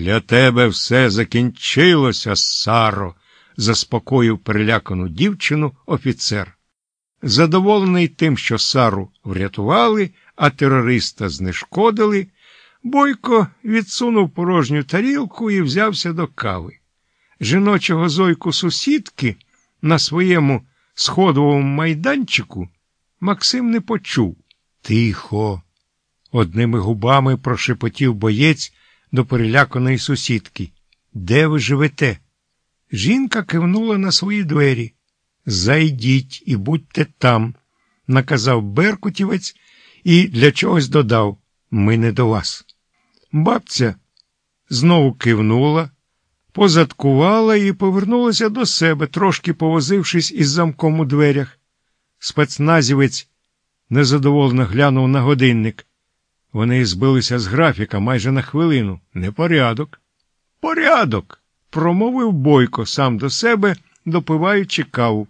Для тебе все закінчилося, Саро, заспокоїв перелякану дівчину офіцер. Задоволений тим, що Сару врятували, а терориста знешкодили, Бойко відсунув порожню тарілку і взявся до кави. Жіночого зойку сусідки на своєму сходовому майданчику Максим не почув. Тихо. Одними губами прошепотів боєць до переляканої сусідки. Де ви живете? Жінка кивнула на свої двері. Зайдіть і будьте там, наказав Беркутівець і для чогось додав ми не до вас. Бабця знову кивнула, позадкувала і повернулася до себе, трошки повозившись із замком у дверях. Спецназівець незадоволено глянув на годинник. Вони збилися з графіка майже на хвилину. Непорядок. Порядок. промовив Бойко сам до себе, допиваючи каву.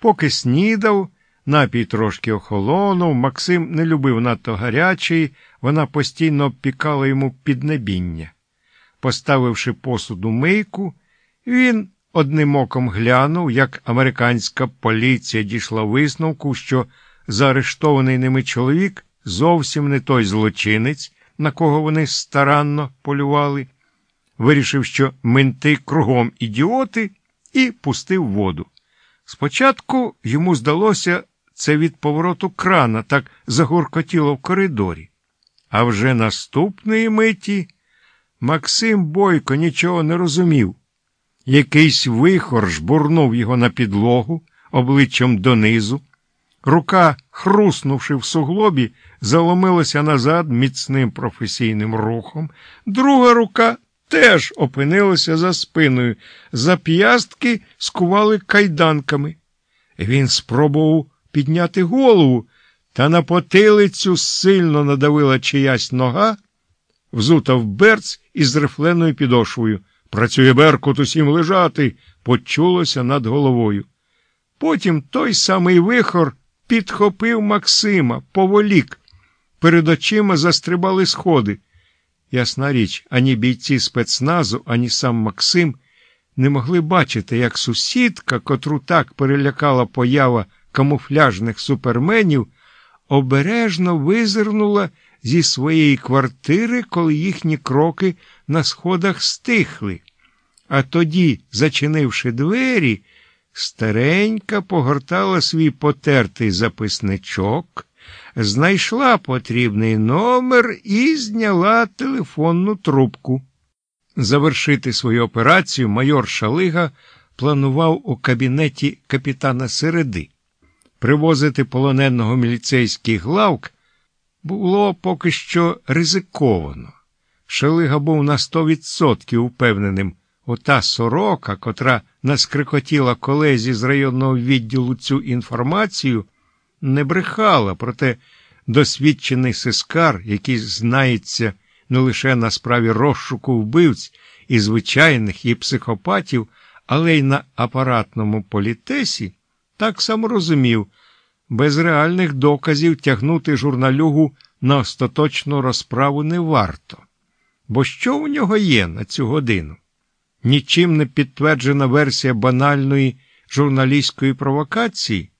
Поки снідав, напій трошки охолонув, Максим не любив надто гарячий, вона постійно обпікала йому піднебіння. Поставивши посуду мийку, він одним оком глянув, як американська поліція дійшла висновку, що заарештований ними чоловік зовсім не той злочинець, на кого вони старанно полювали, вирішив, що менти кругом ідіоти, і пустив воду. Спочатку йому здалося це від повороту крана так загуркотіло в коридорі. А вже наступної миті Максим Бойко нічого не розумів. Якийсь вихор жбурнув його на підлогу обличчям донизу. Рука, хруснувши в суглобі, заломилася назад міцним професійним рухом. Друга рука теж опинилася за спиною. Зап'ястки скували кайданками. Він спробував підняти голову, та на потилицю сильно надавила чиясь нога, взута в берц із рифленою підошвою. Працює Беркут усім лежати, почулося над головою. Потім той самий вихор підхопив Максима, поволік. Перед очима застрибали сходи. Ясна річ, ані бійці спецназу, ані сам Максим не могли бачити, як сусідка, котру так перелякала поява камуфляжних суперменів, обережно визирнула зі своєї квартири, коли їхні кроки на сходах стихли. А тоді, зачинивши двері, старенька погортала свій потертий записничок, знайшла потрібний номер і зняла телефонну трубку. Завершити свою операцію майор Шалига планував у кабінеті капітана Середи. Привозити полоненого міліцейський главк було поки що ризиковано. Шалига був на сто відсотків упевненим, ота сорока, котра наскрикотіла колезі з районного відділу цю інформацію, не брехала, проте досвідчений сискар, який знається не лише на справі розшуку вбивць і звичайних і психопатів, але й на апаратному політесі, так само розумів, без реальних доказів тягнути журналюгу на остаточну розправу не варто. Бо що у нього є на цю годину? Нічим не підтверджена версія банальної журналістської провокації,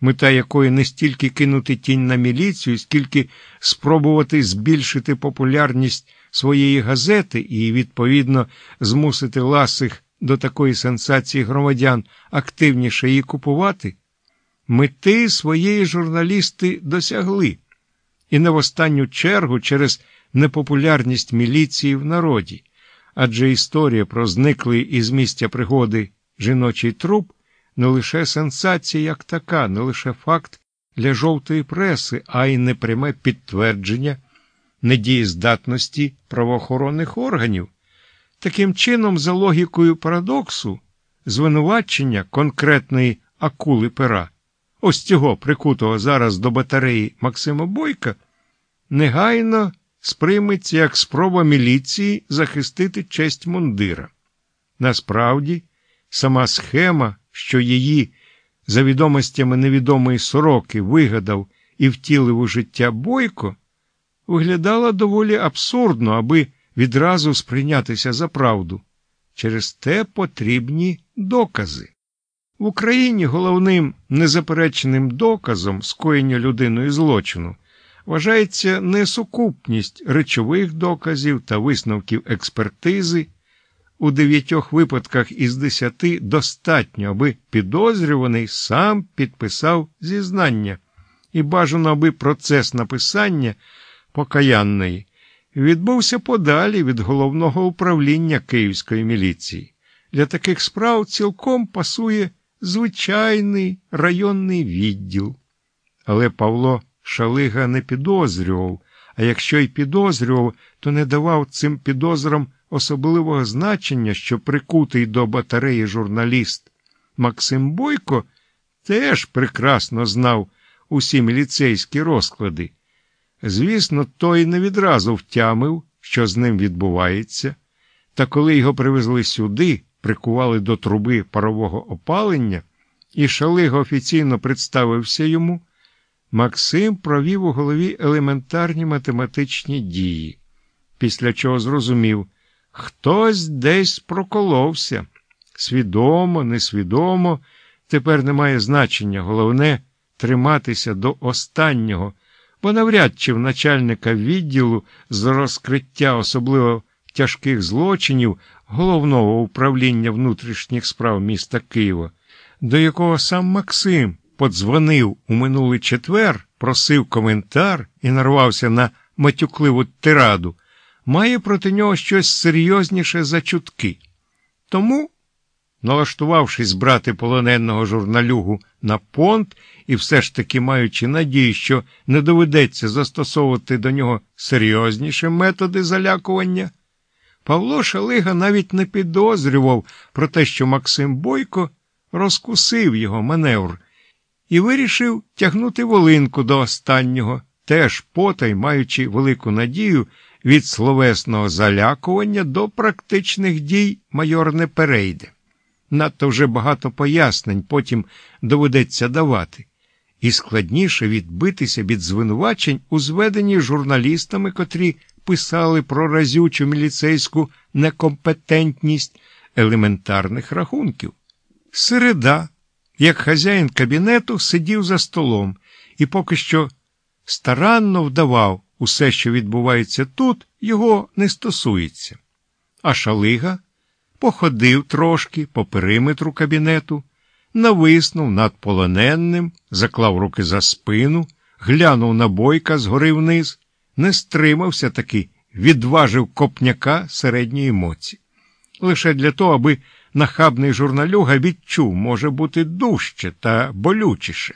мета якої не стільки кинути тінь на міліцію, скільки спробувати збільшити популярність своєї газети і, відповідно, змусити ласих до такої сенсації громадян активніше її купувати. Мети своєї журналісти досягли, і не в останню чергу через непопулярність міліції в народі, адже історія про зниклий із місця пригоди жіночий труп не лише сенсація як така, не лише факт для жовтої преси, а й непряме підтвердження недієздатності правоохоронних органів. Таким чином, за логікою парадоксу, звинувачення конкретної акули пера, ось цього прикутого зараз до батареї Максима Бойка, негайно сприйметься як спроба міліції захистити честь мундира. Насправді, сама схема, що її, за відомостями невідомої сороки, вигадав і втілив у життя Бойко, виглядала доволі абсурдно, аби відразу сприйнятися за правду. Через те потрібні докази. В Україні головним незапереченим доказом скоєння людиною злочину вважається не сукупність речових доказів та висновків експертизи. У дев'ятьох випадках із десяти достатньо, аби підозрюваний сам підписав зізнання, і бажано, аби процес написання покаянної відбувся подалі від головного управління Київської міліції. Для таких справ цілком пасує звичайний районний відділ. Але Павло Шалига не підозрював, а якщо й підозрював, то не давав цим підозрам особливого значення, що прикутий до батареї журналіст. Максим Бойко теж прекрасно знав усі міліцейські розклади. Звісно, той не відразу втямив, що з ним відбувається, та коли його привезли сюди, прикували до труби парового опалення, і Шалига офіційно представився йому, Максим провів у голові елементарні математичні дії, після чого зрозумів, хтось десь проколовся. Свідомо, несвідомо, тепер немає значення. Головне триматися до останнього, бо навряд чи в начальника відділу з розкриття особливо тяжких злочинів головного управління внутрішніх справ міста Києва, до якого сам Максим подзвонив у минулий четвер, просив коментар і нарвався на матюкливу тираду, має проти нього щось серйозніше за чутки. Тому, налаштувавшись брати полоненого журналюгу на понт і все ж таки маючи надію, що не доведеться застосовувати до нього серйозніші методи залякування, Павло Шалига навіть не підозрював про те, що Максим Бойко розкусив його маневр і вирішив тягнути волинку до останнього, теж потай, маючи велику надію від словесного залякування до практичних дій майор не перейде. Надто вже багато пояснень потім доведеться давати, і складніше відбитися від звинувачень у зведенні журналістами, котрі писали про разючу міліцейську некомпетентність елементарних рахунків. Середа, як хазяїн кабінету, сидів за столом і поки що старанно вдавав усе, що відбувається тут, його не стосується. А шалига походив трошки по периметру кабінету, нависнув над полоненним, заклав руки за спину, глянув на бойка згори вниз, не стримався таки, відважив копняка середньої моці. Лише для того, аби нахабний журналюга відчув, може бути дужче та болючіше.